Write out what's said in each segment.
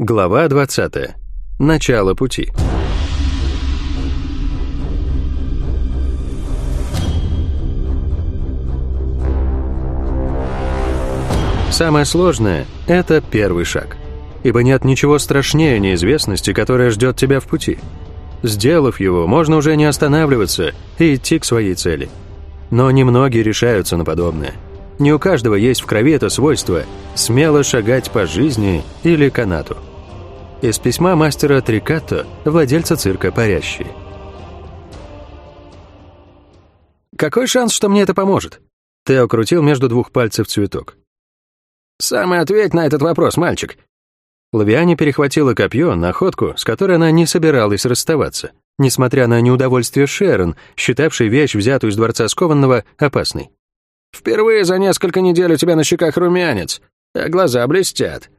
Глава 20. Начало пути. Самое сложное — это первый шаг. Ибо нет ничего страшнее неизвестности, которая ждет тебя в пути. Сделав его, можно уже не останавливаться и идти к своей цели. Но немногие решаются на подобное. Не у каждого есть в крови это свойство — смело шагать по жизни или канату. Из письма мастера Трикатто, владельца цирка «Парящий». «Какой шанс, что мне это поможет?» Тео крутил между двух пальцев цветок. «Самый ответь на этот вопрос, мальчик». Лавиане перехватила копье, находку, с которой она не собиралась расставаться, несмотря на неудовольствие Шерон, считавшей вещь, взятую из дворца скованного, опасной. «Впервые за несколько недель у тебя на щеках румянец, а глаза блестят.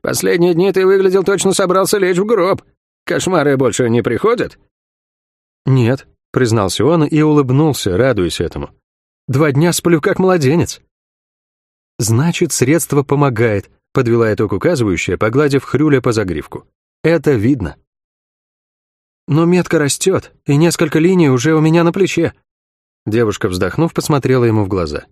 Последние дни ты выглядел точно собрался лечь в гроб. Кошмары больше не приходят?» «Нет», — признался он и улыбнулся, радуясь этому. «Два дня сплю как младенец». «Значит, средство помогает», — подвела итог указывающая, погладив Хрюля по загривку. «Это видно». «Но метка растет, и несколько линий уже у меня на плече». Девушка, вздохнув, посмотрела ему в глаза.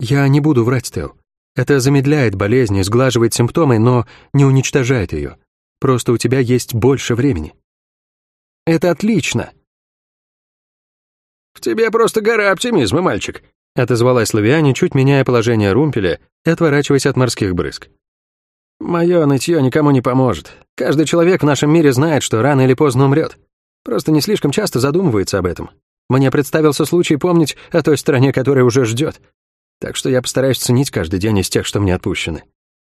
«Я не буду врать, Тео. Это замедляет болезнь сглаживает симптомы, но не уничтожает ее. Просто у тебя есть больше времени». «Это отлично», «В тебе просто гора оптимизма, мальчик», — отозвалась Лавиане, чуть меняя положение румпеля и отворачиваясь от морских брызг. «Мое нытье никому не поможет. Каждый человек в нашем мире знает, что рано или поздно умрет. Просто не слишком часто задумывается об этом. Мне представился случай помнить о той стране, которая уже ждет. Так что я постараюсь ценить каждый день из тех, что мне отпущены.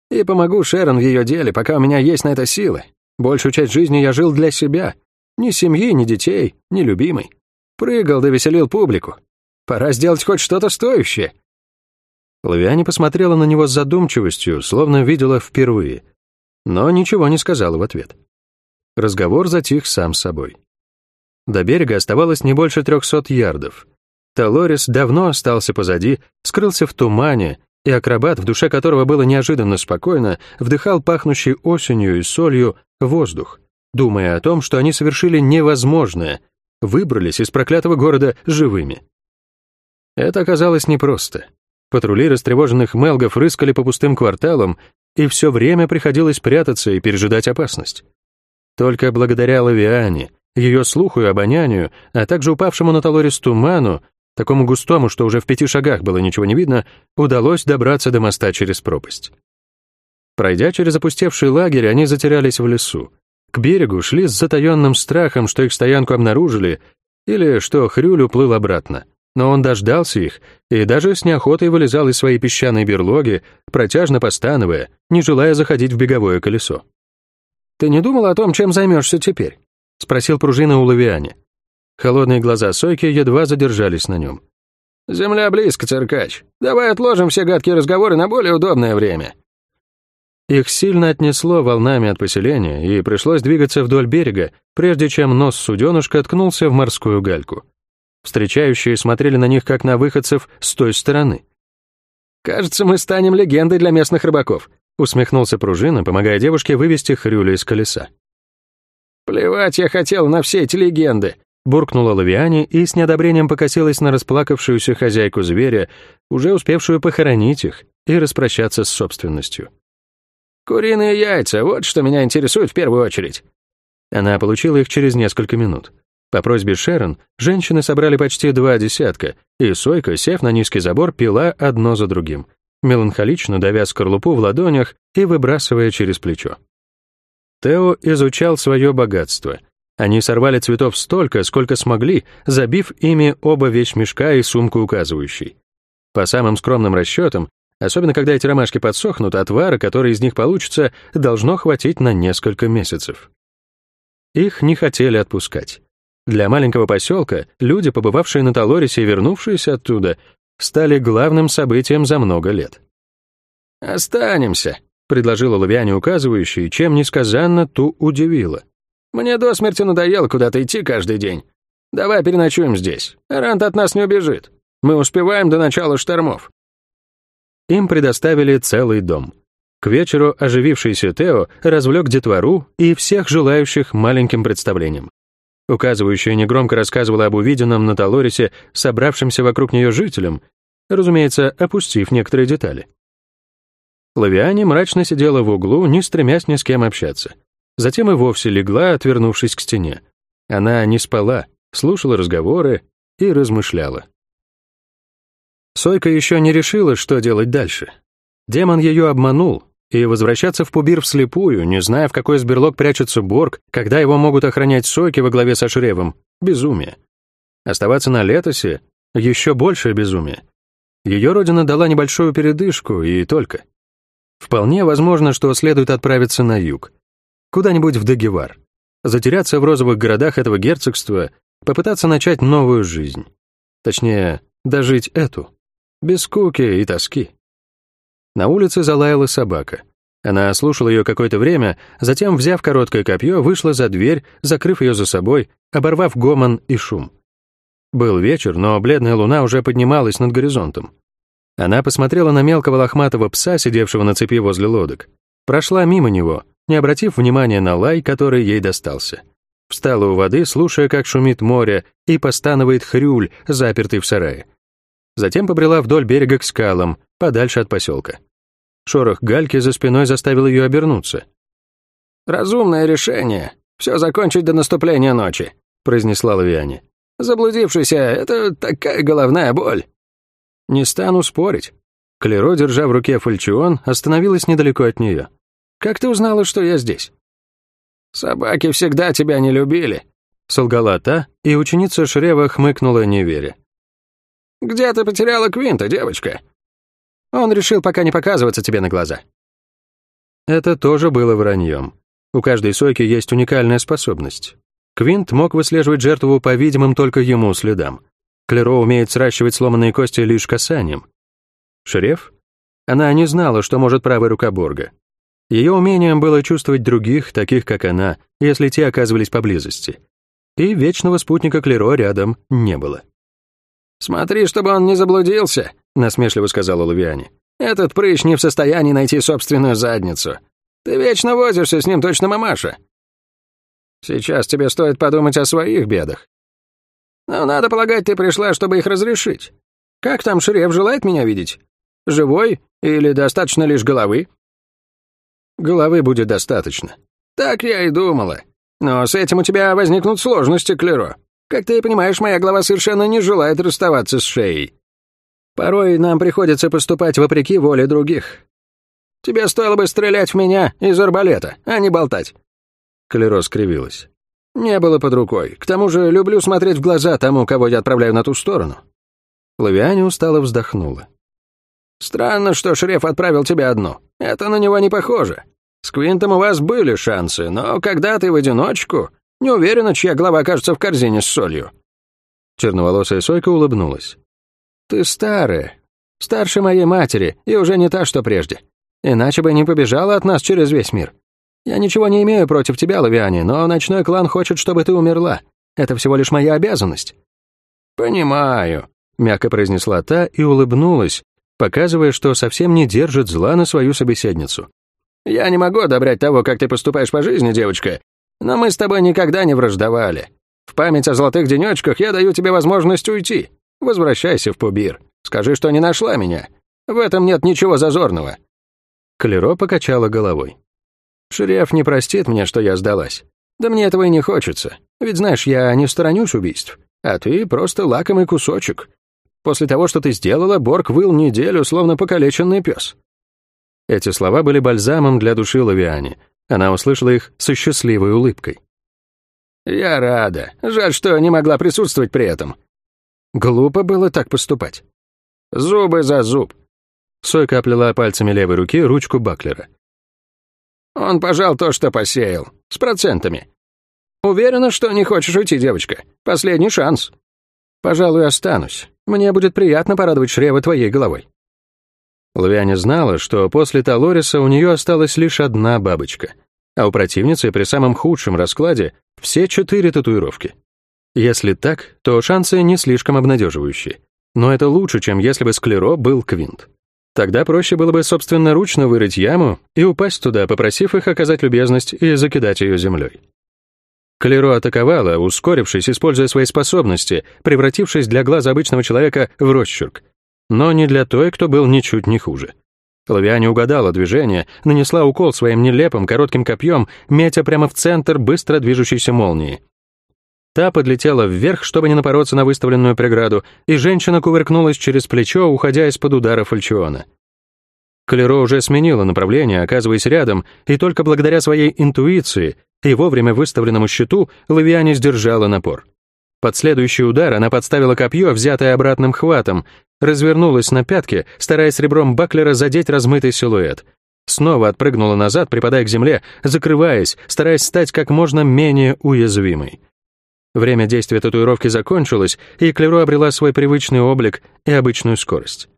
И помогу Шерон в ее деле, пока у меня есть на это силы. Большую часть жизни я жил для себя. Ни семьи, ни детей, ни любимой. Прыгал да веселил публику. Пора сделать хоть что-то стоящее. Лавиане посмотрела на него с задумчивостью, словно видела впервые, но ничего не сказала в ответ. Разговор затих сам собой. До берега оставалось не больше трехсот ярдов. Талорис давно остался позади, скрылся в тумане, и акробат, в душе которого было неожиданно спокойно, вдыхал пахнущий осенью и солью воздух, думая о том, что они совершили невозможное, выбрались из проклятого города живыми. Это оказалось непросто. Патрули растревоженных мелгов рыскали по пустым кварталам, и все время приходилось прятаться и пережидать опасность. Только благодаря Лавиане, ее слуху и обонянию, а также упавшему на Талорис туману, такому густому, что уже в пяти шагах было ничего не видно, удалось добраться до моста через пропасть. Пройдя через опустевший лагерь, они затерялись в лесу. К берегу шли с затаенным страхом, что их стоянку обнаружили, или что Хрюль уплыл обратно. Но он дождался их и даже с неохотой вылезал из своей песчаной берлоги, протяжно постановая, не желая заходить в беговое колесо. «Ты не думал о том, чем займешься теперь?» — спросил пружина у Лавиане. Холодные глаза Сойки едва задержались на нем. «Земля близко, циркач. Давай отложим все гадкие разговоры на более удобное время». Их сильно отнесло волнами от поселения, и пришлось двигаться вдоль берега, прежде чем нос суденышка ткнулся в морскую гальку. Встречающие смотрели на них, как на выходцев с той стороны. «Кажется, мы станем легендой для местных рыбаков», усмехнулся пружина, помогая девушке вывести Хрюля из колеса. «Плевать я хотел на все эти легенды. Буркнула Лавиане и с неодобрением покосилась на расплакавшуюся хозяйку зверя, уже успевшую похоронить их и распрощаться с собственностью. «Куриные яйца, вот что меня интересует в первую очередь». Она получила их через несколько минут. По просьбе Шерон женщины собрали почти два десятка, и Сойка, сев на низкий забор, пила одно за другим, меланхолично давя скорлупу в ладонях и выбрасывая через плечо. Тео изучал свое богатство — они сорвали цветов столько, сколько смогли, забив ими оба вещмешка и сумку указывающей. По самым скромным расчетам, особенно когда эти ромашки подсохнут, отвара, который из них получится, должно хватить на несколько месяцев. Их не хотели отпускать. Для маленького поселка люди, побывавшие на Талорисе и вернувшиеся оттуда, стали главным событием за много лет. «Останемся», — предложила Лавиане указывающий, чем несказанно ту удивило. Мне до смерти надоело куда-то идти каждый день. Давай переночуем здесь. Рант от нас не убежит. Мы успеваем до начала штормов». Им предоставили целый дом. К вечеру оживившийся Тео развлек детвору и всех желающих маленьким представлением. Указывающая негромко рассказывала об увиденном на Талорисе собравшимся вокруг нее жителям, разумеется, опустив некоторые детали. Лавиане мрачно сидела в углу, не стремясь ни с кем общаться. Затем и вовсе легла, отвернувшись к стене. Она не спала, слушала разговоры и размышляла. Сойка еще не решила, что делать дальше. Демон ее обманул, и возвращаться в Пубир вслепую, не зная, в какой сберлог прячется Борг, когда его могут охранять Сойки во главе со Шревом — безумие. Оставаться на Летосе — еще большее безумие. Ее родина дала небольшую передышку, и только. Вполне возможно, что следует отправиться на юг. Куда-нибудь в Дагевар. Затеряться в розовых городах этого герцогства, попытаться начать новую жизнь. Точнее, дожить эту. Без скуки и тоски. На улице залаяла собака. Она слушала ее какое-то время, затем, взяв короткое копье, вышла за дверь, закрыв ее за собой, оборвав гомон и шум. Был вечер, но бледная луна уже поднималась над горизонтом. Она посмотрела на мелкого лохматого пса, сидевшего на цепи возле лодок. Прошла мимо него, не обратив внимания на лай, который ей достался. Встала у воды, слушая, как шумит море, и постанывает хрюль, запертый в сарае. Затем побрела вдоль берега к скалам, подальше от поселка. Шорох гальки за спиной заставил ее обернуться. «Разумное решение. Все закончить до наступления ночи», — произнесла Лавиане. «Заблудившийся — это такая головная боль». «Не стану спорить». Клеро, держа в руке фальчион, остановилась недалеко от нее. «Как ты узнала, что я здесь?» «Собаки всегда тебя не любили», — солгала та, и ученица Шрева хмыкнула, не веря. «Где ты потеряла Квинта, девочка?» Он решил пока не показываться тебе на глаза. Это тоже было враньем. У каждой сойки есть уникальная способность. Квинт мог выслеживать жертву по видимым только ему следам. Клеро умеет сращивать сломанные кости лишь касанием. Шереф? Она не знала, что может правая рука Борга. Ее умением было чувствовать других, таких как она, если те оказывались поблизости. И вечного спутника Клеро рядом не было. «Смотри, чтобы он не заблудился», — насмешливо сказала Лавиане. «Этот прыщ не в состоянии найти собственную задницу. Ты вечно возишься с ним, точно мамаша. Сейчас тебе стоит подумать о своих бедах. Но, надо полагать, ты пришла, чтобы их разрешить. Как там Шреф желает меня видеть? Живой или достаточно лишь головы?» «Головы будет достаточно». «Так я и думала. Но с этим у тебя возникнут сложности, Клеро. Как ты понимаешь, моя глава совершенно не желает расставаться с шеей. Порой нам приходится поступать вопреки воле других. Тебе стоило бы стрелять в меня из арбалета, а не болтать». Клеро скривилась. «Не было под рукой. К тому же люблю смотреть в глаза тому, кого я отправляю на ту сторону». Лавиане устало вздохнула. «Странно, что шреф отправил тебя одну. Это на него не похоже. С Квинтом у вас были шансы, но когда ты в одиночку, не уверена, чья голова окажется в корзине с солью». Черноволосая Сойка улыбнулась. «Ты старая, старше моей матери, и уже не та, что прежде. Иначе бы не побежала от нас через весь мир. Я ничего не имею против тебя, Лавиани, но ночной клан хочет, чтобы ты умерла. Это всего лишь моя обязанность». «Понимаю», — мягко произнесла та и улыбнулась, показывая, что совсем не держит зла на свою собеседницу. «Я не могу одобрять того, как ты поступаешь по жизни, девочка, но мы с тобой никогда не враждовали. В память о золотых денечках я даю тебе возможность уйти. Возвращайся в Пубир. Скажи, что не нашла меня. В этом нет ничего зазорного». Клеро покачала головой. «Шереф не простит мне, что я сдалась. Да мне этого и не хочется. Ведь, знаешь, я не сторонюсь убийств. А ты просто лакомый кусочек. После того, что ты сделала, Борг выл неделю, словно покалеченный пес». Эти слова были бальзамом для души Лавиани, она услышала их со счастливой улыбкой. «Я рада. Жаль, что не могла присутствовать при этом. Глупо было так поступать. Зубы за зуб». Сойка оплела пальцами левой руки ручку Баклера. «Он пожал то, что посеял. С процентами. Уверена, что не хочешь уйти, девочка. Последний шанс». «Пожалуй, останусь. Мне будет приятно порадовать Шрева твоей головой». Лавиане знала, что после Талориса у нее осталась лишь одна бабочка, а у противницы при самом худшем раскладе все четыре татуировки. Если так, то шансы не слишком обнадеживающие. Но это лучше, чем если бы Склеро был Квинт. Тогда проще было бы собственноручно вырыть яму и упасть туда, попросив их оказать любезность и закидать ее землей. Клеро атаковала, ускорившись, используя свои способности, превратившись для глаза обычного человека в росчерк. Но не для той, кто был ничуть не хуже. Лавиане угадала движение, нанесла укол своим нелепым коротким копьем, метя прямо в центр быстро движущейся молнии. Та подлетела вверх, чтобы не напороться на выставленную преграду, и женщина кувыркнулась через плечо, уходя из-под удара фальчиона. Клеро уже сменила направление, оказываясь рядом, и только благодаря своей интуиции и вовремя выставленному щиту Лавиане сдержала напор. Под следующий удар она подставила копье, взятое обратным хватом, развернулась на пятки, стараясь ребром баклера задеть размытый силуэт. Снова отпрыгнула назад, припадая к земле, закрываясь, стараясь стать как можно менее уязвимой. Время действия татуировки закончилось, и Клеро обрела свой привычный облик и обычную скорость.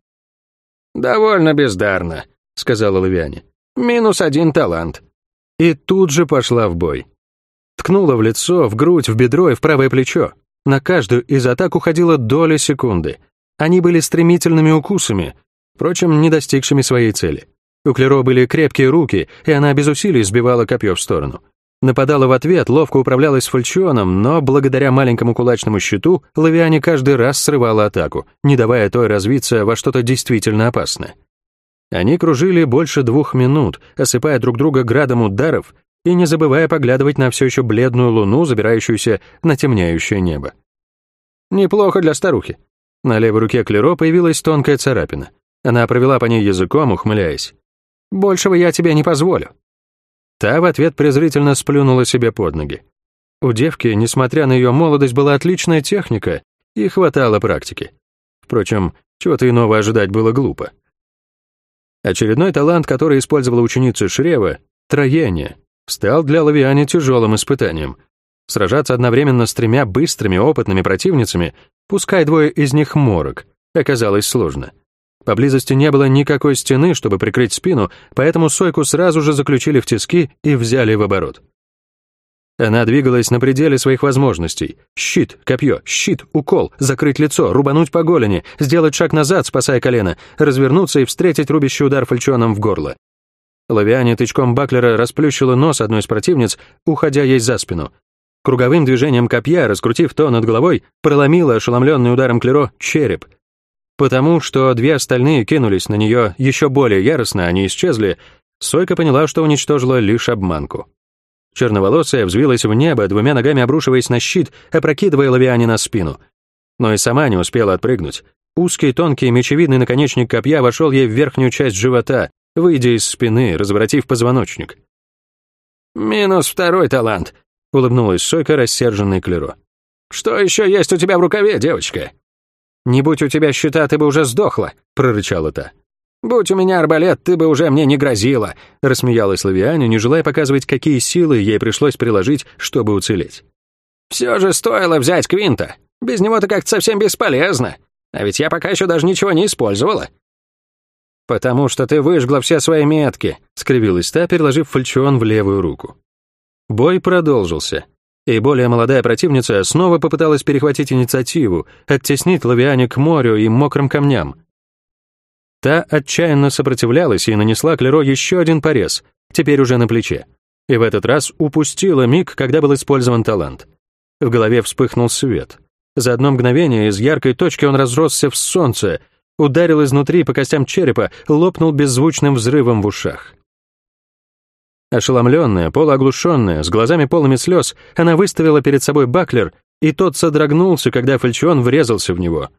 «Довольно бездарно», — сказала Лавиане. «Минус один талант». И тут же пошла в бой. Ткнула в лицо, в грудь, в бедро и в правое плечо. На каждую из атак уходила доля секунды. Они были стремительными укусами, впрочем, не достигшими своей цели. У Клеро были крепкие руки, и она без усилий сбивала копье в сторону. Нападала в ответ, ловко управлялась фальчионом, но благодаря маленькому кулачному щиту Лавиане каждый раз срывала атаку, не давая той развиться во что-то действительно опасное. Они кружили больше двух минут, осыпая друг друга градом ударов и не забывая поглядывать на все еще бледную луну, забирающуюся на темнеющее небо. Неплохо для старухи. На левой руке Клеро появилась тонкая царапина. Она провела по ней языком, ухмыляясь. «Большего я тебе не позволю». Та в ответ презрительно сплюнула себе под ноги. У девки, несмотря на ее молодость, была отличная техника и хватало практики. Впрочем, чего-то иного ожидать было глупо. Очередной талант, который использовала ученица Шрева — троение, стал для Лавиани тяжелым испытанием. Сражаться одновременно с тремя быстрыми, опытными противницами, пускай двое из них морок, оказалось сложно — Поблизости не было никакой стены, чтобы прикрыть спину, поэтому Сойку сразу же заключили в тиски и взяли в оборот. Она двигалась на пределе своих возможностей. Щит, копье, щит, укол, закрыть лицо, рубануть по голени, сделать шаг назад, спасая колено, развернуться и встретить рубящий удар фальчоном в горло. Лавиане тычком баклера расплющила нос одной из противниц, уходя ей за спину. Круговым движением копья, раскрутив то над головой, проломила ошеломленный ударом клеро череп — Потому что две остальные кинулись на нее еще более яростно, они исчезли, Сойка поняла, что уничтожила лишь обманку. Черноволосая взвилась в небо, двумя ногами обрушиваясь на щит, опрокидывая Лавиане на спину. Но и сама не успела отпрыгнуть. Узкий, тонкий, мечевидный наконечник копья вошел ей в верхнюю часть живота, выйдя из спины, разворотив позвоночник. «Минус второй талант», — улыбнулась Сойка, рассерженной Клеро. «Что еще есть у тебя в рукаве, девочка?» «Не будь у тебя щита, ты бы уже сдохла», — прорычала та. «Будь у меня арбалет, ты бы уже мне не грозила», — рассмеялась Лавианя, не желая показывать, какие силы ей пришлось приложить, чтобы уцелеть. «Все же стоило взять Квинта. Без него ты как-то совсем бесполезно. А ведь я пока еще даже ничего не использовала». «Потому что ты выжгла все свои метки», — скривилась та, переложив фальчион в левую руку. Бой продолжился и более молодая противница снова попыталась перехватить инициативу, оттеснить Лавиане к морю и мокрым камням. Та отчаянно сопротивлялась и нанесла Клеро еще один порез, теперь уже на плече. И в этот раз упустила миг, когда был использован талант. В голове вспыхнул свет. За одно мгновение из яркой точки он разросся в солнце, ударил изнутри по костям черепа, лопнул беззвучным взрывом в ушах. Ошеломленная, полуоглушенная, с глазами полными слез, она выставила перед собой баклер, и тот содрогнулся, когда фальчион врезался в него.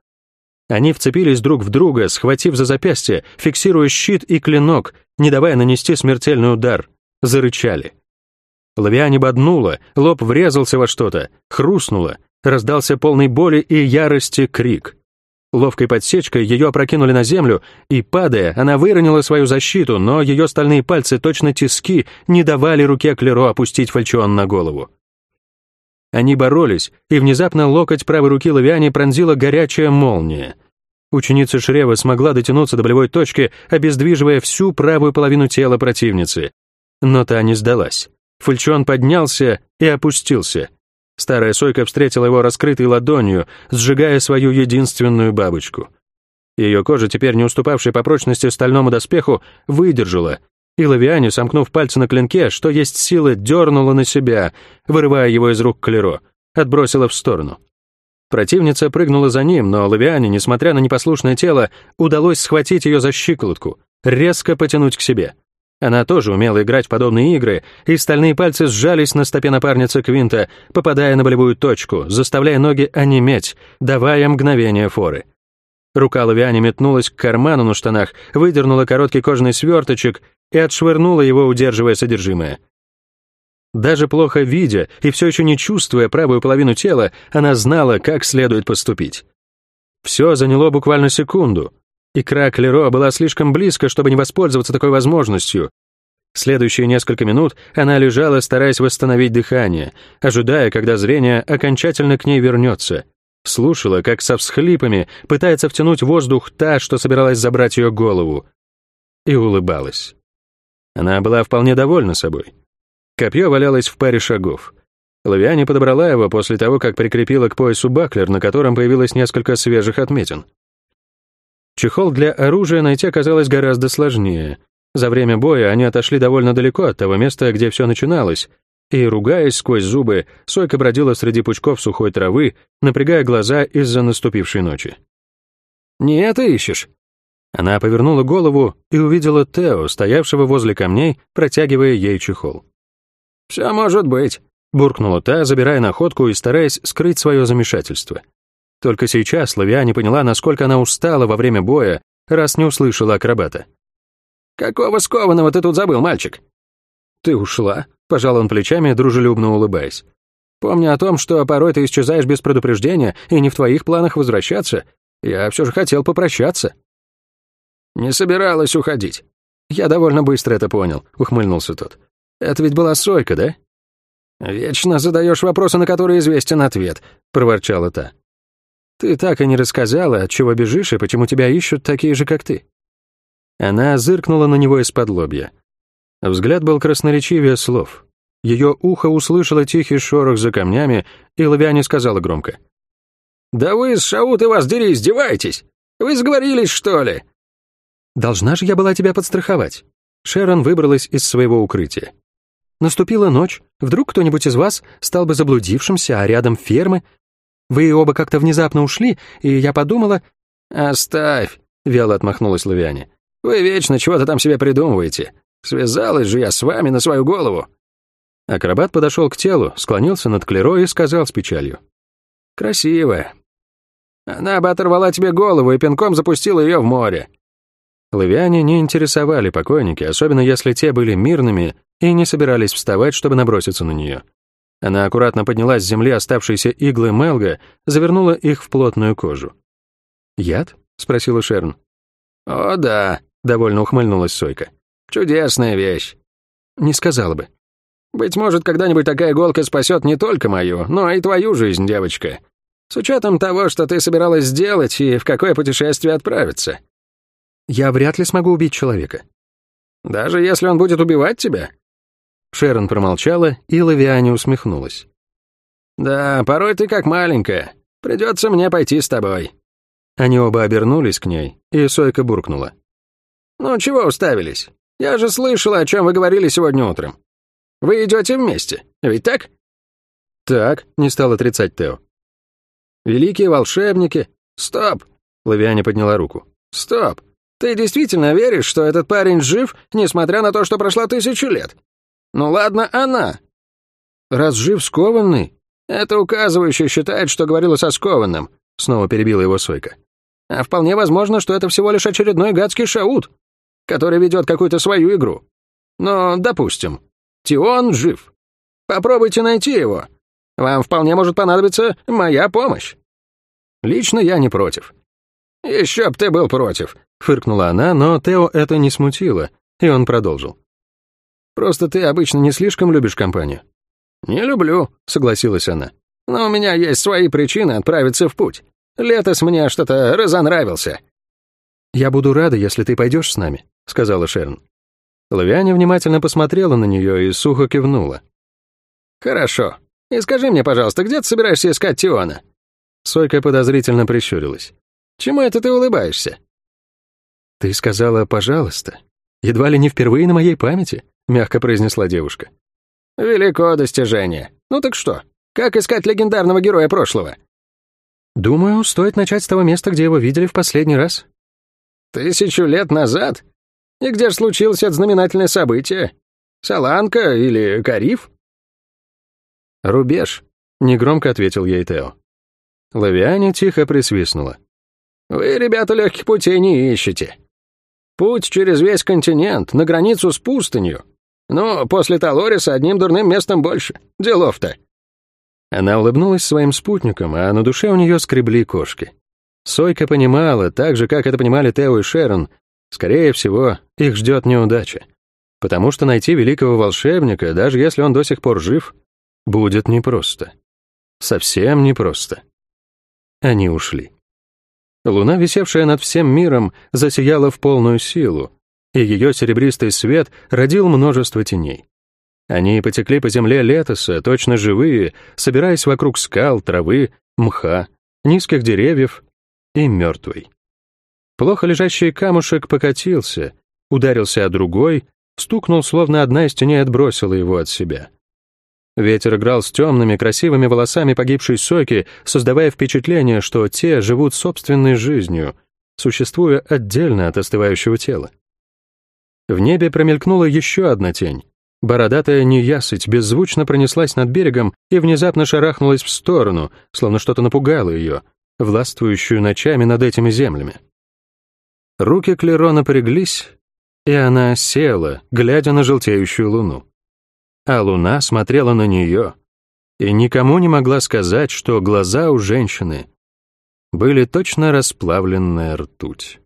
Они вцепились друг в друга, схватив за запястье, фиксируя щит и клинок, не давая нанести смертельный удар. Зарычали. Лавиане боднула, лоб врезался во что-то, хрустнуло, раздался полный боли и ярости крик. Ловкой подсечкой ее опрокинули на землю, и, падая, она выронила свою защиту, но ее стальные пальцы, точно тиски, не давали руке Клеро опустить фальчион на голову. Они боролись, и внезапно локоть правой руки Лавиани пронзила горячая молния. Ученица Шрева смогла дотянуться до болевой точки, обездвиживая всю правую половину тела противницы. Но та не сдалась. Фальчион поднялся и опустился. Старая сойка встретила его раскрытой ладонью, сжигая свою единственную бабочку. Ее кожа, теперь не уступавшая по прочности стальному доспеху, выдержала, и Лавиане, сомкнув пальцы на клинке, что есть силы, дернула на себя, вырывая его из рук Клеро, отбросила в сторону. Противница прыгнула за ним, но Лавиане, несмотря на непослушное тело, удалось схватить ее за щиколотку, резко потянуть к себе. Она тоже умела играть в подобные игры, и стальные пальцы сжались на стопе напарницы Квинта, попадая на болевую точку, заставляя ноги онеметь, давая мгновение форы. Рука Лавиани метнулась к карману на штанах, выдернула короткий кожаный сверточек и отшвырнула его, удерживая содержимое. Даже плохо видя и все еще не чувствуя правую половину тела, она знала, как следует поступить. Все заняло буквально секунду. Икра Клеро была слишком близко, чтобы не воспользоваться такой возможностью. Следующие несколько минут она лежала, стараясь восстановить дыхание, ожидая, когда зрение окончательно к ней вернется. Слушала, как со всхлипами пытается втянуть воздух та, что собиралась забрать ее голову. И улыбалась. Она была вполне довольна собой. Копье валялось в паре шагов. Лавиане подобрала его после того, как прикрепила к поясу баклер, на котором появилось несколько свежих отметин. Чехол для оружия найти оказалось гораздо сложнее. За время боя они отошли довольно далеко от того места, где все начиналось, и, ругаясь сквозь зубы, Сойка бродила среди пучков сухой травы, напрягая глаза из-за наступившей ночи. «Не это ищешь?» Она повернула голову и увидела Тео, стоявшего возле камней, протягивая ей чехол. «Все может быть», — буркнула та, забирая находку и стараясь скрыть свое замешательство. Только сейчас Лавиане поняла, насколько она устала во время боя, раз не услышала акробата. «Какого скованного ты тут забыл, мальчик?» «Ты ушла?» — пожал он плечами, дружелюбно улыбаясь. «Помни о том, что порой ты исчезаешь без предупреждения, и не в твоих планах возвращаться. Я все же хотел попрощаться». «Не собиралась уходить». «Я довольно быстро это понял», — ухмыльнулся тот. «Это ведь была Сойка, да?» «Вечно задаешь вопросы, на которые известен ответ», — проворчала та. Ты так и не рассказала, от чего бежишь и почему тебя ищут такие же, как ты». Она зыркнула на него из-под лобья. Взгляд был красноречивее слов. Ее ухо услышало тихий шорох за камнями, и Лавиане сказала громко. «Да вы с Шауты вас дери, издеваетесь! Вы сговорились, что ли?» «Должна же я была тебя подстраховать». Шерон выбралась из своего укрытия. Наступила ночь, вдруг кто-нибудь из вас стал бы заблудившимся, а рядом фермы, вы оба как-то внезапно ушли, и я подумала...» «Оставь», — вяло отмахнулась Лавиане. «Вы вечно чего-то там себе придумываете. Связалась же я с вами на свою голову». Акробат подошел к телу, склонился над Клеро и сказал с печалью. «Красивая. Она бы оторвала тебе голову и пинком запустила ее в море». Лавиане не интересовали покойники, особенно если те были мирными и не собирались вставать, чтобы наброситься на нее. Она аккуратно подняла с земли оставшиеся иглы Мелга, завернула их в плотную кожу. «Яд?» — спросила Шерн. «О, да», — довольно ухмыльнулась Сойка. «Чудесная вещь». «Не сказала бы». «Быть может, когда-нибудь такая иголка спасет не только мою, но и твою жизнь, девочка. С учетом того, что ты собиралась сделать и в какое путешествие отправиться». «Я вряд ли смогу убить человека». «Даже если он будет убивать тебя?» Шерон промолчала, и Лавиане усмехнулась. «Да, порой ты как маленькая. Придется мне пойти с тобой». Они оба обернулись к ней, и Сойка буркнула. «Ну, чего уставились? Я же слышала, о чем вы говорили сегодня утром. Вы идете вместе, ведь так?» «Так», — не стал отрицать Тео. «Великие волшебники...» «Стоп!» — Лавиане подняла руку. «Стоп! Ты действительно веришь, что этот парень жив, несмотря на то, что прошло тысячу лет? Ну ладно, она. Раз жив скованный, это указывающий считает, что говорила со скованным, снова перебила его Сойка. А вполне возможно, что это всего лишь очередной гадский шаут, который ведет какую-то свою игру. Но, допустим, Тион жив. Попробуйте найти его. Вам вполне может понадобиться моя помощь. Лично я не против. Еще б ты был против, фыркнула она, но Тео это не смутило, и он продолжил. Просто ты обычно не слишком любишь компанию». «Не люблю», — согласилась она. «Но у меня есть свои причины отправиться в путь. Летос мне что-то разонравился». «Я буду рада, если ты пойдешь с нами», — сказала Шерн. Лавиане внимательно посмотрела на нее и сухо кивнула. «Хорошо. И скажи мне, пожалуйста, где ты собираешься искать Тиона?» Сойка подозрительно прищурилась. «Чему это ты улыбаешься? «Ты сказала «пожалуйста». Едва ли не впервые на моей памяти», — мягко произнесла девушка. «Велико достижение. Ну так что, как искать легендарного героя прошлого?» «Думаю, стоит начать с того места, где его видели в последний раз». «Тысячу лет назад? И где же случилось это знаменательное событие? Саланка или Кариф?» «Рубеж», — негромко ответил ей Тео. Лавиане тихо присвистнула. «Вы, ребята, легких путей не ищете. Путь через весь континент, на границу с пустынью. Но после Талориса одним дурным местом больше. Делов-то». Она улыбнулась своим спутникам, а на душе у нее скребли кошки. Сойка понимала, так же, как это понимали Тео и Шерон, скорее всего, их ждет неудача. Потому что найти великого волшебника, даже если он до сих пор жив, будет непросто. Совсем непросто. Они ушли. Луна, висевшая над всем миром, засияла в полную силу, и ее серебристый свет родил множество теней. Они потекли по земле летоса, точно живые, собираясь вокруг скал, травы, мха, низких деревьев и мертвой. Плохо лежащий камушек покатился, ударился о другой, стукнул, словно одна из теней отбросила его от себя. Ветер играл с темными, красивыми волосами погибшей Соки, создавая впечатление, что те живут собственной жизнью, существуя отдельно от остывающего тела. В небе промелькнула еще одна тень. Бородатая неясыть беззвучно пронеслась над берегом и внезапно шарахнулась в сторону, словно что-то напугало ее, властвующую ночами над этими землями. Руки Клеро напряглись, и она села, глядя на желтеющую луну а луна смотрела на нее, и никому не могла сказать, что глаза у женщины были точно расплавленная ртуть.